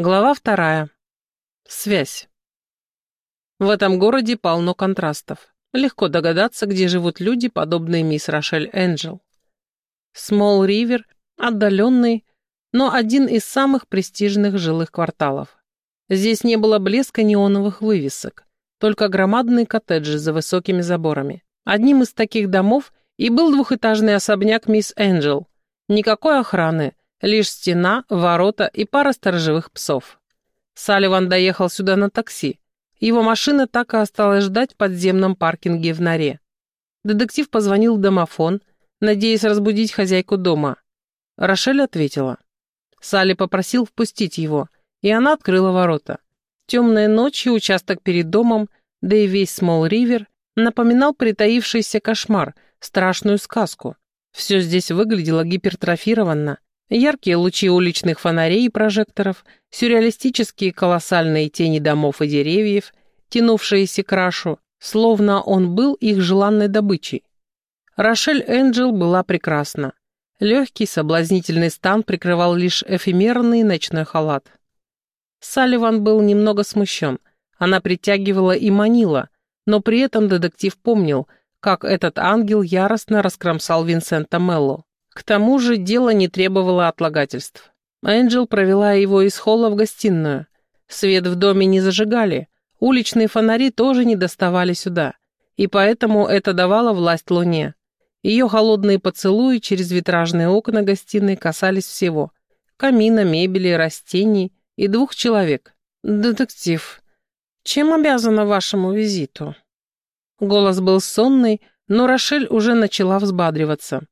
Глава вторая. Связь. В этом городе полно контрастов. Легко догадаться, где живут люди, подобные мисс Рошель Энджел. Смол Ривер – отдаленный, но один из самых престижных жилых кварталов. Здесь не было блеска неоновых вывесок, только громадные коттеджи за высокими заборами. Одним из таких домов и был двухэтажный особняк мисс Энджел. Никакой охраны, Лишь стена, ворота и пара сторожевых псов. Салливан доехал сюда на такси. Его машина так и осталась ждать в подземном паркинге в норе. Детектив позвонил в домофон, надеясь разбудить хозяйку дома. Рошель ответила. Салли попросил впустить его, и она открыла ворота. Темная ночь и участок перед домом, да и весь Смол-Ривер напоминал притаившийся кошмар, страшную сказку. Все здесь выглядело гипертрофированно, Яркие лучи уличных фонарей и прожекторов, сюрреалистические колоссальные тени домов и деревьев, тянувшиеся к Рашу, словно он был их желанной добычей. Рошель Энджел была прекрасна. Легкий соблазнительный стан прикрывал лишь эфемерный ночной халат. Салливан был немного смущен. Она притягивала и манила, но при этом детектив помнил, как этот ангел яростно раскромсал Винсента Мелло. К тому же дело не требовало отлагательств. Энджел провела его из холла в гостиную. Свет в доме не зажигали, уличные фонари тоже не доставали сюда, и поэтому это давало власть луне. Ее холодные поцелуи через витражные окна гостиной касались всего — камина, мебели, растений и двух человек. «Детектив, чем обязана вашему визиту?» Голос был сонный, но Рошель уже начала взбадриваться.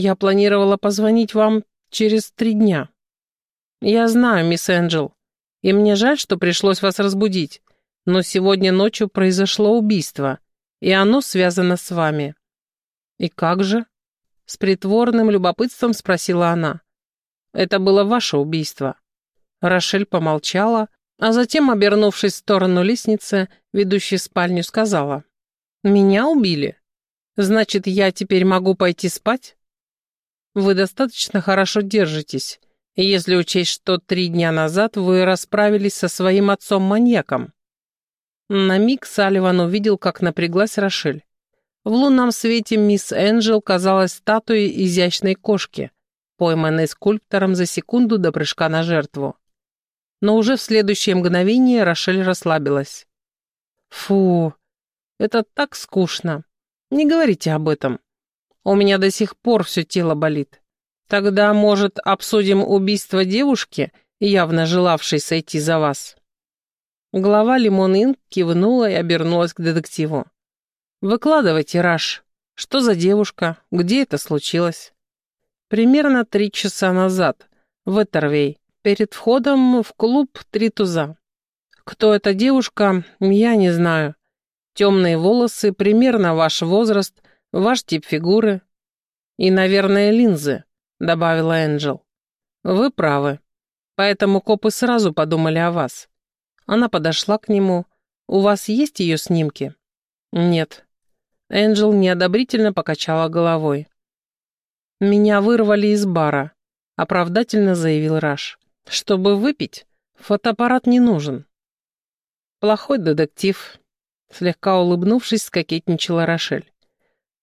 Я планировала позвонить вам через три дня. Я знаю, мисс Энджел, и мне жаль, что пришлось вас разбудить, но сегодня ночью произошло убийство, и оно связано с вами. И как же? С притворным любопытством спросила она. Это было ваше убийство. Рошель помолчала, а затем, обернувшись в сторону лестницы, ведущей в спальню, сказала. «Меня убили? Значит, я теперь могу пойти спать?» Вы достаточно хорошо держитесь, если учесть, что три дня назад вы расправились со своим отцом-маньяком». На миг Салливан увидел, как напряглась Рошель. В лунном свете мисс Энджел казалась статуей изящной кошки, пойманной скульптором за секунду до прыжка на жертву. Но уже в следующее мгновение Рошель расслабилась. «Фу, это так скучно. Не говорите об этом. У меня до сих пор все тело болит. Тогда, может, обсудим убийство девушки, явно желавшей сойти за вас?» Глава Лимон Инк кивнула и обернулась к детективу. «Выкладывайте, Раш. Что за девушка? Где это случилось?» «Примерно три часа назад, в Этервей, перед входом в клуб «Три туза». Кто эта девушка, я не знаю. Темные волосы, примерно ваш возраст, ваш тип фигуры и, наверное, линзы», — добавила Энджел. «Вы правы. Поэтому копы сразу подумали о вас». Она подошла к нему. «У вас есть ее снимки?» «Нет». Энджел неодобрительно покачала головой. «Меня вырвали из бара», — оправдательно заявил Раш. «Чтобы выпить, фотоаппарат не нужен». «Плохой детектив», — слегка улыбнувшись, скокетничала Рошель.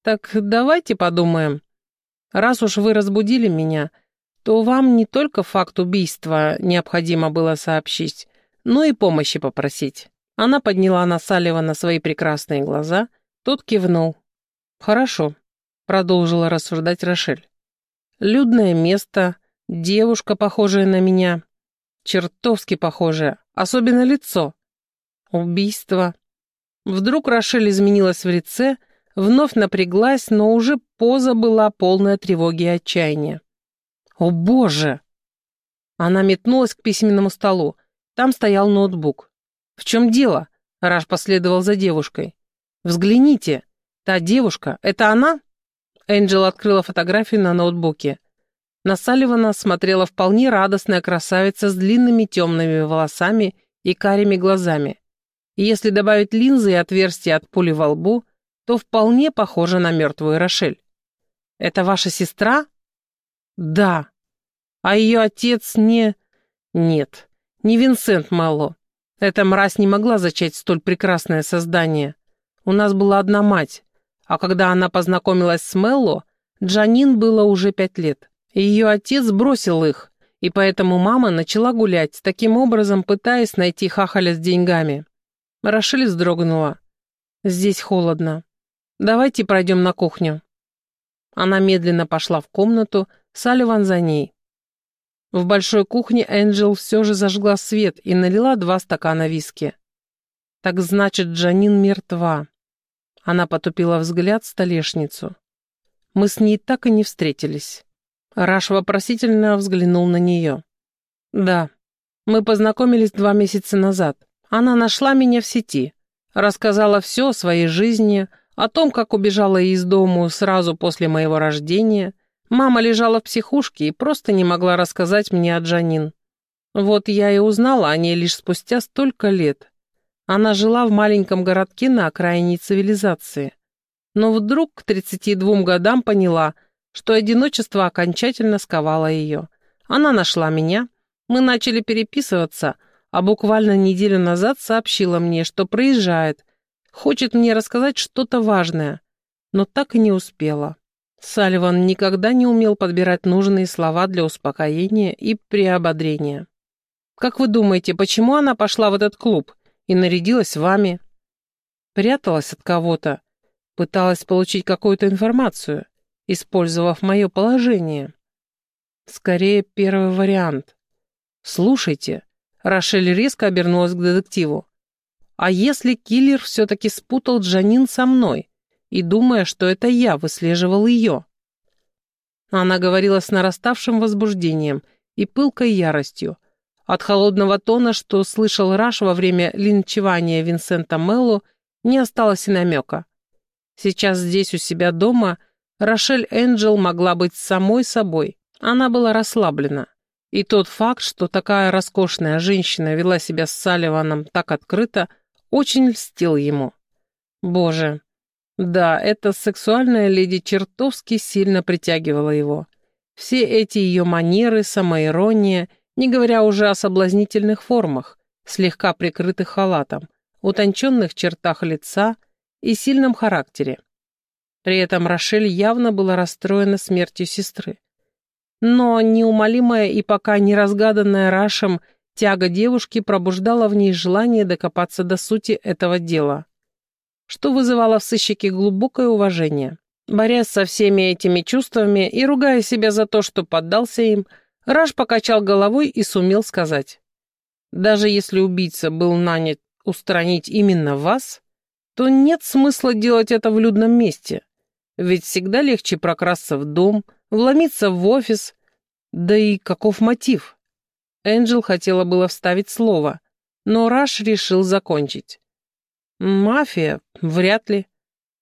Так давайте подумаем. Раз уж вы разбудили меня, то вам не только факт убийства необходимо было сообщить, но и помощи попросить. Она подняла на Салливана свои прекрасные глаза, тот кивнул. «Хорошо», — продолжила рассуждать Рошель. «Людное место, девушка, похожая на меня, чертовски похожая, особенно лицо. Убийство». Вдруг Рошель изменилась в лице, — Вновь напряглась, но уже поза была полная тревоги и отчаяния. «О, Боже!» Она метнулась к письменному столу. Там стоял ноутбук. «В чем дело?» Раш последовал за девушкой. «Взгляните! Та девушка, это она?» Энджел открыла фотографию на ноутбуке. На Салливана смотрела вполне радостная красавица с длинными темными волосами и карими глазами. И если добавить линзы и отверстия от пули во лбу, то вполне похожа на мертвую Рошель. «Это ваша сестра?» «Да». «А ее отец не...» «Нет, Не Винсент Мэлло. Эта мразь не могла зачать столь прекрасное создание. У нас была одна мать, а когда она познакомилась с Мелло, Джанин было уже пять лет. Ее отец бросил их, и поэтому мама начала гулять, таким образом пытаясь найти хахаля с деньгами. Рошель вздрогнула. «Здесь холодно. Давайте пройдем на кухню». Она медленно пошла в комнату, Салливан за ней. В большой кухне Энджел все же зажгла свет и налила два стакана виски. Так значит, Джанин мертва. Она потупила взгляд в столешницу. Мы с ней так и не встретились. Раш вопросительно взглянул на нее. «Да, мы познакомились два месяца назад. Она нашла меня в сети, рассказала все о своей жизни, о том, как убежала из дому сразу после моего рождения. Мама лежала в психушке и просто не могла рассказать мне о Джанин. Вот я и узнала о ней лишь спустя столько лет. Она жила в маленьком городке на окраине цивилизации. Но вдруг к 32 годам поняла, что одиночество окончательно сковало ее. Она нашла меня, мы начали переписываться, а буквально неделю назад сообщила мне, что проезжает, хочет мне рассказать что-то важное, но так и не успела. Салливан никогда не умел подбирать нужные слова для успокоения и приободрения. «Как вы думаете, почему она пошла в этот клуб и нарядилась вами?» Пряталась от кого-то, пыталась получить какую-то информацию использовав мое положение. Скорее, первый вариант. Слушайте, Рошель резко обернулась к детективу. А если киллер все-таки спутал Джанин со мной и, думая, что это я, выслеживал ее? Она говорила с нараставшим возбуждением и пылкой яростью. От холодного тона, что слышал Раш во время линчевания Винсента Меллу, не осталось и намека. Сейчас здесь у себя дома Рошель Энджел могла быть самой собой. Она была расслаблена. И тот факт, что такая роскошная женщина вела себя с Салливаном так открыто, очень льстил ему. Боже, да, эта сексуальная леди чертовски сильно притягивала его. Все эти ее манеры, самоирония, не говоря уже о соблазнительных формах, слегка прикрытых халатом, утонченных чертах лица и сильном характере. При этом Рошель явно была расстроена смертью сестры. Но неумолимая и пока не разгаданная Рашем тяга девушки пробуждала в ней желание докопаться до сути этого дела, что вызывало в сыщике глубокое уважение. Борясь со всеми этими чувствами и ругая себя за то, что поддался им, Раш покачал головой и сумел сказать. «Даже если убийца был нанят устранить именно вас, то нет смысла делать это в людном месте. Ведь всегда легче прокрасться в дом, вломиться в офис. Да и каков мотив? Энджел хотела было вставить слово, но Раш решил закончить. Мафия? Вряд ли.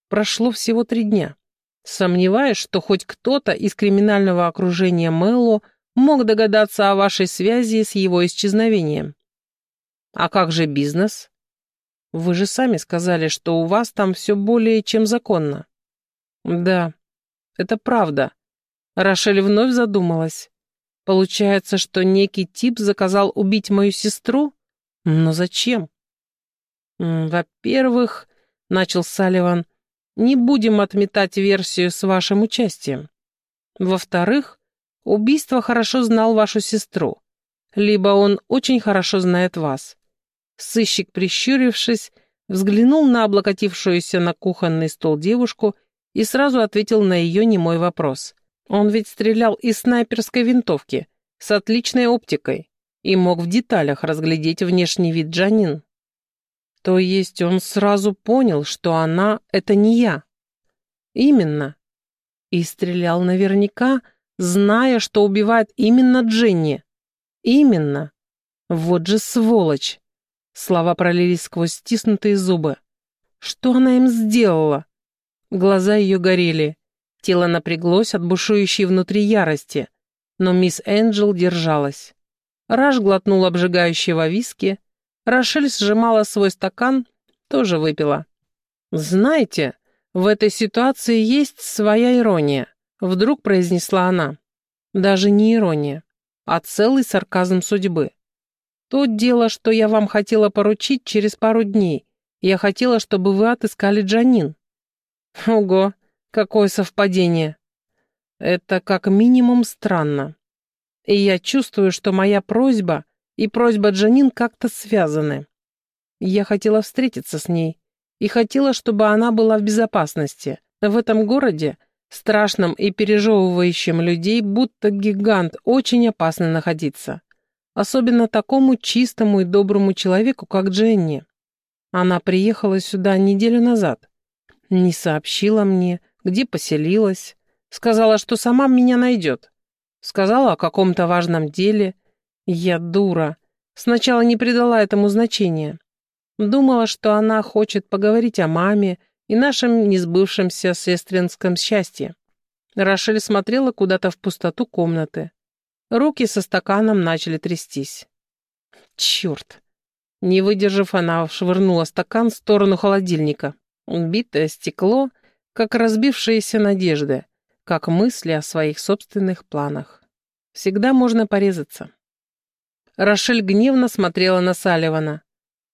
Прошло всего три дня. Сомневаюсь, что хоть кто-то из криминального окружения Мэлло мог догадаться о вашей связи с его исчезновением. А как же бизнес? Вы же сами сказали, что у вас там все более чем законно. Да, это правда. Рошель вновь задумалась. Получается, что некий тип заказал убить мою сестру? Но зачем? Во-первых, начал Салливан, не будем отметать версию с вашим участием. Во-вторых, убийство хорошо знал вашу сестру, либо он очень хорошо знает вас. Сыщик, прищурившись, взглянул на облокотившуюся на кухонный стол девушку и сразу ответил на ее немой вопрос. Он ведь стрелял из снайперской винтовки с отличной оптикой и мог в деталях разглядеть внешний вид Джанин. То есть он сразу понял, что она — это не я. Именно. И стрелял наверняка, зная, что убивает именно Дженни. Именно. Вот же сволочь. Слова пролились сквозь стиснутые зубы. Что она им сделала? Глаза ее горели. Тело напряглось от бушующей внутри ярости. Но мисс Энджел держалась. Раш глотнул обжигающего виски. Рошель сжимала свой стакан, тоже выпила. «Знаете, в этой ситуации есть своя ирония», — вдруг произнесла она. Даже не ирония, а целый сарказм судьбы. То дело, что я вам хотела поручить через пару дней. Я хотела, чтобы вы отыскали Джанин». «Ого, какое совпадение!» «Это как минимум странно. И я чувствую, что моя просьба и просьба Джанин как-то связаны. Я хотела встретиться с ней и хотела, чтобы она была в безопасности. В этом городе, страшном и пережевывающем людей, будто гигант, очень опасно находиться. Особенно такому чистому и доброму человеку, как Дженни. Она приехала сюда неделю назад. Не сообщила мне, где поселилась. Сказала, что сама меня найдет. Сказала о каком-то важном деле. Я дура. Сначала не придала этому значения. Думала, что она хочет поговорить о маме и нашем несбывшемся сестринском счастье. Рошель смотрела куда-то в пустоту комнаты. Руки со стаканом начали трястись. Черт! Не выдержав, она швырнула стакан в сторону холодильника. Битое стекло, как разбившиеся надежды, как мысли о своих собственных планах. Всегда можно порезаться. Рошель гневно смотрела на Салливана.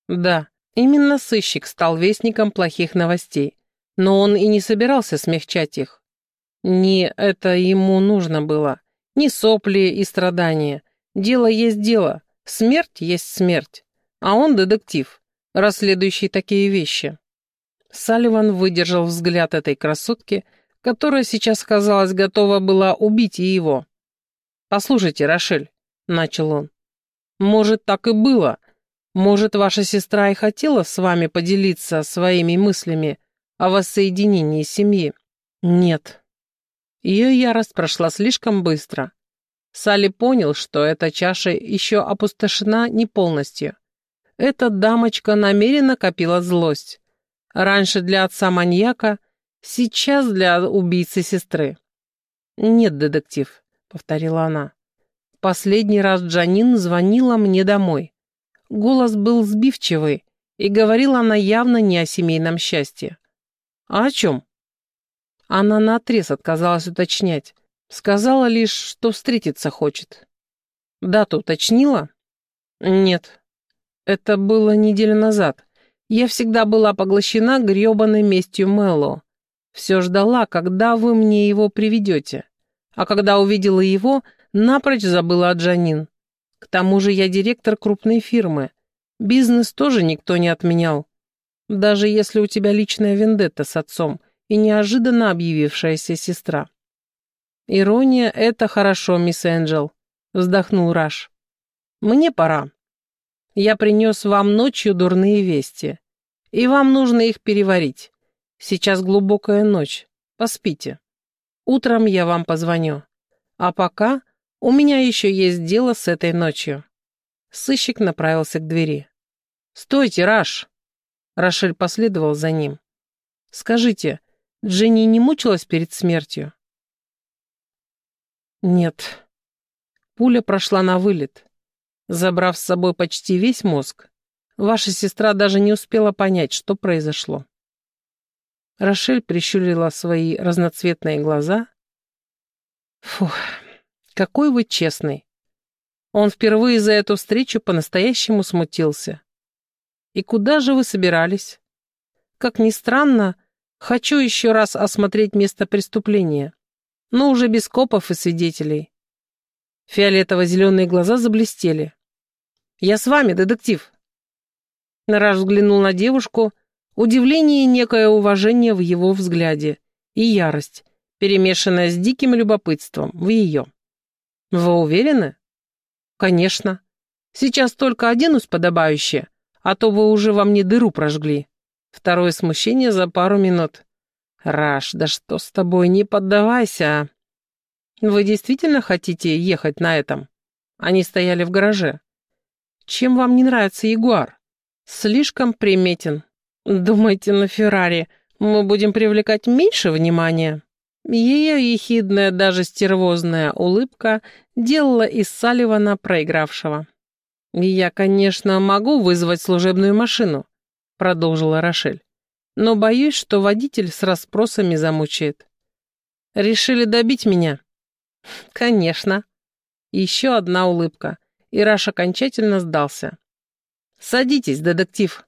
Да, именно сыщик стал вестником плохих новостей, но он и не собирался смягчать их. Не это ему нужно было. Ни сопли и страдания. Дело есть дело. Смерть есть смерть. А он детектив, расследующий такие вещи. Салливан выдержал взгляд этой красотки, которая сейчас, казалось, готова была убить и его. «Послушайте, Рошель», — начал он, — «может, так и было. Может, ваша сестра и хотела с вами поделиться своими мыслями о воссоединении семьи?» «Нет», ее ярость прошла слишком быстро. Салли понял, что эта чаша еще опустошена не полностью. Эта дамочка намеренно копила злость. Раньше для отца-маньяка, сейчас для убийцы сестры. «Нет, детектив», — повторила она. Последний раз Джанин звонила мне домой. Голос был сбивчивый, и говорила она явно не о семейном счастье. «А о чем?» Она наотрез отказалась уточнять. Сказала лишь, что встретиться хочет. Дату уточнила? Нет. Это было неделю назад. Я всегда была поглощена грёбаной местью Мэллоу. Все ждала, когда вы мне его приведете. А когда увидела его, напрочь забыла о Джанин. К тому же я директор крупной фирмы. Бизнес тоже никто не отменял. Даже если у тебя личная вендетта с отцом, и неожиданно объявившаяся сестра. «Ирония — это хорошо, мисс Энджел», — вздохнул Раш. «Мне пора. Я принес вам ночью дурные вести, и вам нужно их переварить. Сейчас глубокая ночь, поспите. Утром я вам позвоню. А пока у меня еще есть дело с этой ночью». Сыщик направился к двери. «Стойте, Раш!» Рошель последовал за ним. «Скажите, Дженни не мучилась перед смертью? Нет. Пуля прошла на вылет, забрав с собой почти весь мозг. Ваша сестра даже не успела понять, что произошло. Рошель прищурила свои разноцветные глаза. Фух, какой вы честный. Он впервые за эту встречу по-настоящему смутился. И куда же вы собирались? Как ни странно, Хочу еще раз осмотреть место преступления, но уже без копов и свидетелей. Фиолетово-зеленые глаза заблестели. «Я с вами, детектив!» Нараш взглянул на девушку, удивление и некое уважение в его взгляде, и ярость, перемешанная с диким любопытством в ее. «Вы уверены?» «Конечно. Сейчас только оденусь подобающе, а то вы уже во мне дыру прожгли». Второе смущение за пару минут. «Раш, да что с тобой, не поддавайся!» а. «Вы действительно хотите ехать на этом?» Они стояли в гараже. «Чем вам не нравится Ягуар?» «Слишком приметен. Думаете, на Феррари мы будем привлекать меньше внимания?» Ее ехидная, даже стервозная улыбка делала из Салливана проигравшего. «Я, конечно, могу вызвать служебную машину, продолжила Рошель. «Но боюсь, что водитель с расспросами замучает». «Решили добить меня?» «Конечно». Еще одна улыбка. И Раш окончательно сдался. «Садитесь, детектив»,